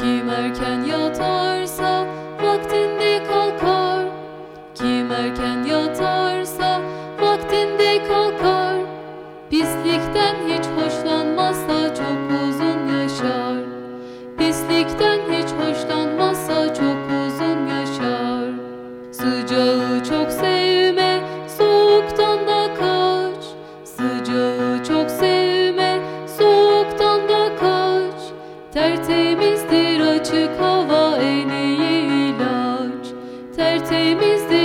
Kim erken yatarsa vaktinde kalkar. Kim erken yatarsa vaktinde kalkar. Pislikten hiç hoşlanmazsa çok uzun yaşar. Pislikten hiç hoşlanmazsa çok uzun yaşar. Sıcağı çok sevme, soğuktan da kaç. Sıcağı Tertemizdir açık hava en iyi ilaç. Tertemizdir